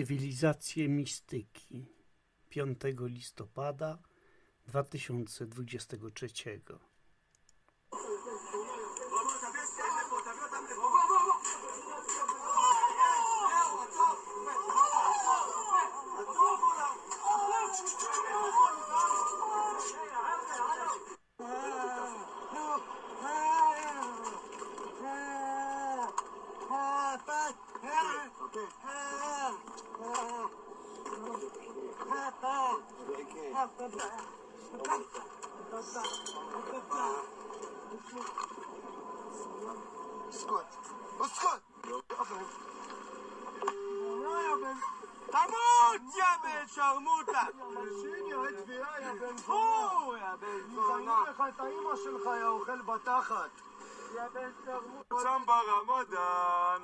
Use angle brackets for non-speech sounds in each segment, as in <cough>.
Cywilizacje mistyki 5 listopada 2023 اسكت اسكت تموت يا بن شرموطة השני, תביעה, יא בן فو يا بن זונה זונה לך את האימא שלך, יא אוכל בתחת. יא בן שרמוט. שם ברמדאן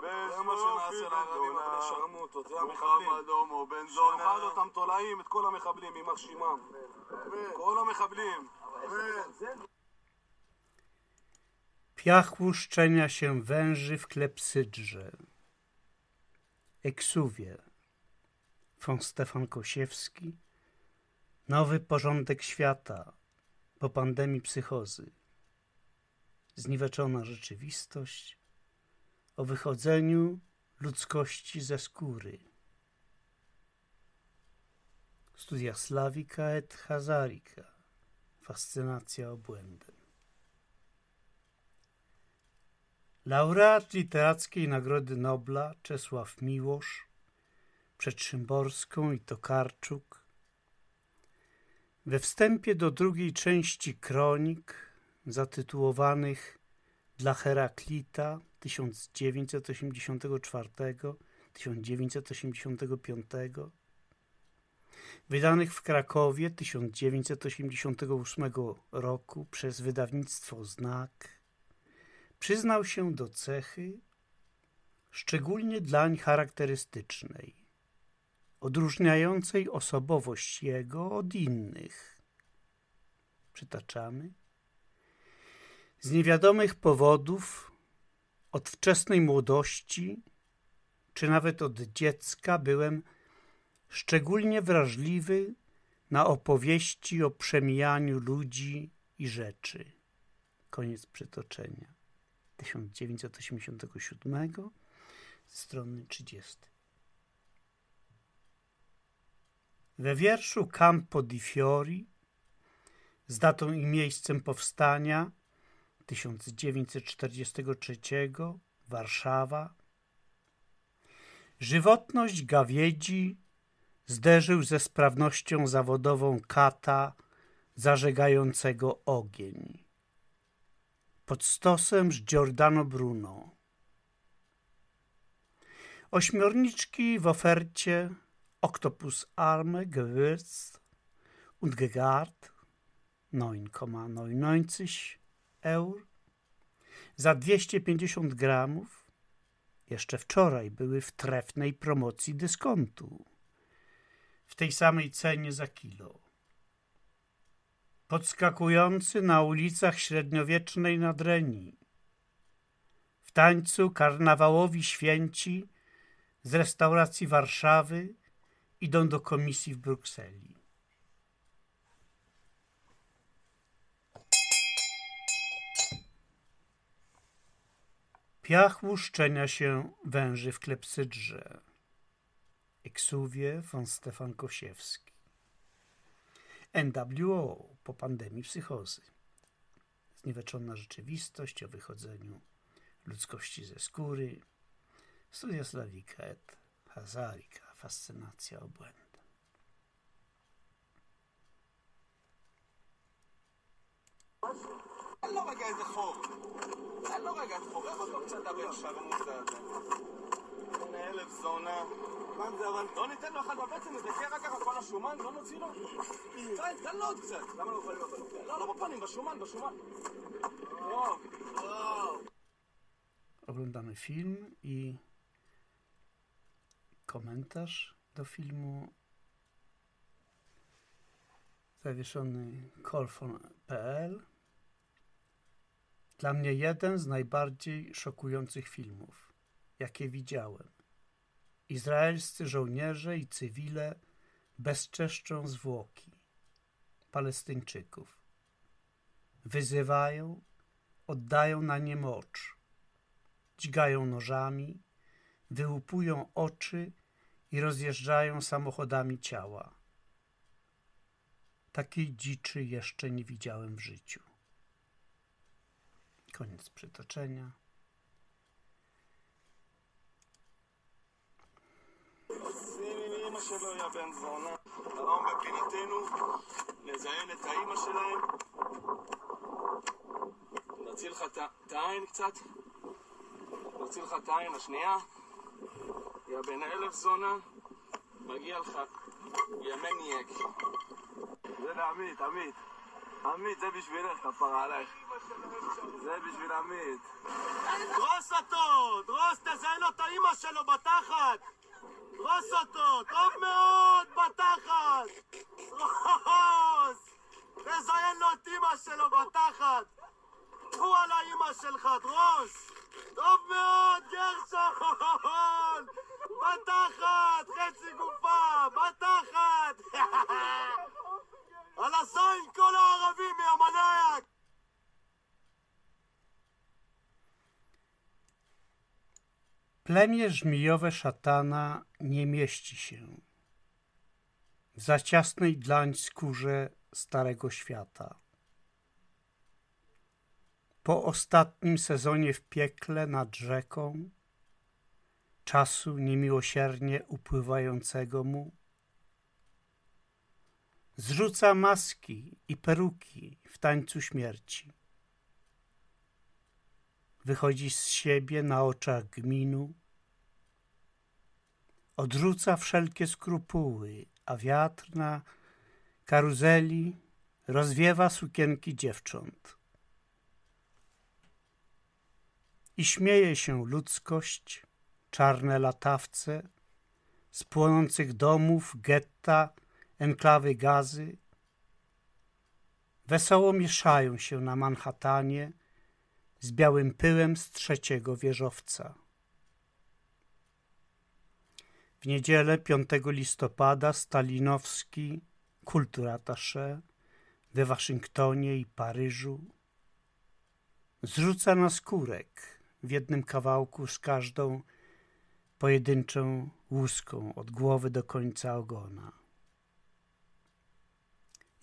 זה מה שנעשה לערבים הבני שרמוטות, זה המחבלים. מוחמד הומו בן שיאכל זונה אותם תולעים, את כל המחבלים, יימח שמם. כל המחבלים. Piach łuszczenia się węży w klepsydrze. Eksuwie. Von Stefan Kosiewski. Nowy porządek świata po pandemii psychozy. Zniweczona rzeczywistość o wychodzeniu ludzkości ze skóry. Studia Slawika et Hazarika. Fascynacja obłędem. Laureat Literackiej Nagrody Nobla Czesław Miłosz przed Szymborską i Tokarczuk we wstępie do drugiej części kronik zatytułowanych Dla Heraklita 1984-1985 wydanych w Krakowie 1988 roku przez wydawnictwo Znak przyznał się do cechy szczególnie dlań charakterystycznej, odróżniającej osobowość jego od innych. Przytaczamy. Z niewiadomych powodów, od wczesnej młodości, czy nawet od dziecka, byłem szczególnie wrażliwy na opowieści o przemijaniu ludzi i rzeczy. Koniec przytoczenia. 1987 strony 30. We wierszu Campo di Fiori z datą i miejscem powstania 1943 Warszawa żywotność gawiedzi zderzył ze sprawnością zawodową kata zażegającego ogień pod stosem z Giordano Bruno. Ośmiorniczki w ofercie Octopus Arme Gewürz und Gegart 9,99 eur za 250 gramów jeszcze wczoraj były w trefnej promocji dyskontu w tej samej cenie za kilo podskakujący na ulicach średniowiecznej Nadrenii. W tańcu karnawałowi święci z restauracji Warszawy idą do komisji w Brukseli. Piach łuszczenia się węży w klepsydrze. Eksuwie von Stefan Kosiewski. NWO po pandemii psychozy. Zniweczona rzeczywistość o wychodzeniu ludzkości ze skóry. Studia Slavika et Hazarika. Fascynacja obłędem. I love אין לו רגע חור. איך אותו קצת הבן שרמוטה הזה? הנה אלף זונה. לא ניתן לו אחד בבטן, נדכא רק ככה כל השומן, לא נוציא לו? תן לו עוד קצת. למה לא בפנים? לא, לא בפנים, בשומן, בשומן. Oglądamy film i komentarz do filmu zawieszony colfon.pl Dla mnie jeden z najbardziej szokujących filmów, jakie widziałem Izraelscy żołnierze i cywile bezczeszczą zwłoki Palestyńczyków. Wyzywają, oddają na nie mocz, dźgają nożami, wyłupują oczy i rozjeżdżają samochodami ciała. Takiej dziczy jeszcze nie widziałem w życiu. Koniec przytoczenia. אמא שלו, יא בן זונה. בפינתנו, לזיין את שלהם. קצת. לך את העין השנייה. יא בן אלף זונה. מגיע לך, יא מניאק. זה לעמית, עמית. עמית, זה בשבילך, כפרה עלייך. זה בשביל עמית. דרוס אותו! דרוס, תזיין לו את האימא שלו בתחת! דרוס אותו! טוב מאוד בתחת! דרוס! תזיין לו את אימא שלו בתחת! קחו על האימא שלך, דרוס! טוב מאוד, גרשון! בתחת! חצי גופה! בתחת! <laughs> על הזין כל הערבים, יא מנאייק! Plemię żmijowe szatana nie mieści się w za ciasnej dlań skórze Starego Świata. Po ostatnim sezonie w piekle nad rzeką, czasu niemiłosiernie upływającego mu, zrzuca maski i peruki w tańcu śmierci. Wychodzi z siebie na oczach gminu, odrzuca wszelkie skrupuły, a wiatr na karuzeli rozwiewa sukienki dziewcząt. I śmieje się ludzkość, czarne latawce, z płonących domów, getta, enklawy gazy. Wesoło mieszają się na Manhattanie z białym pyłem z trzeciego wieżowca. W niedzielę 5 listopada Stalinowski, kulturatasze we Waszyngtonie i Paryżu, zrzuca na skórek w jednym kawałku z każdą pojedynczą łuską od głowy do końca ogona.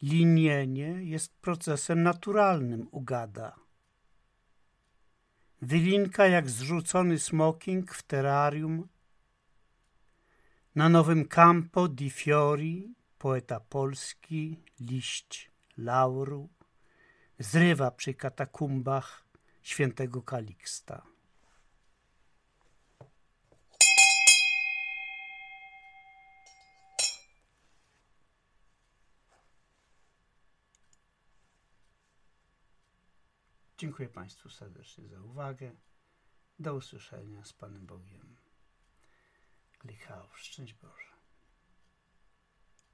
Linienie jest procesem naturalnym u gada. Wylinka jak zrzucony smoking w terrarium. Na nowym Campo di Fiori poeta polski, liść lauru, zrywa przy katakumbach świętego Kaliksta. Dziękuję Państwu serdecznie za uwagę. Do usłyszenia z Panem Bogiem. Klichał, szczęść Boże.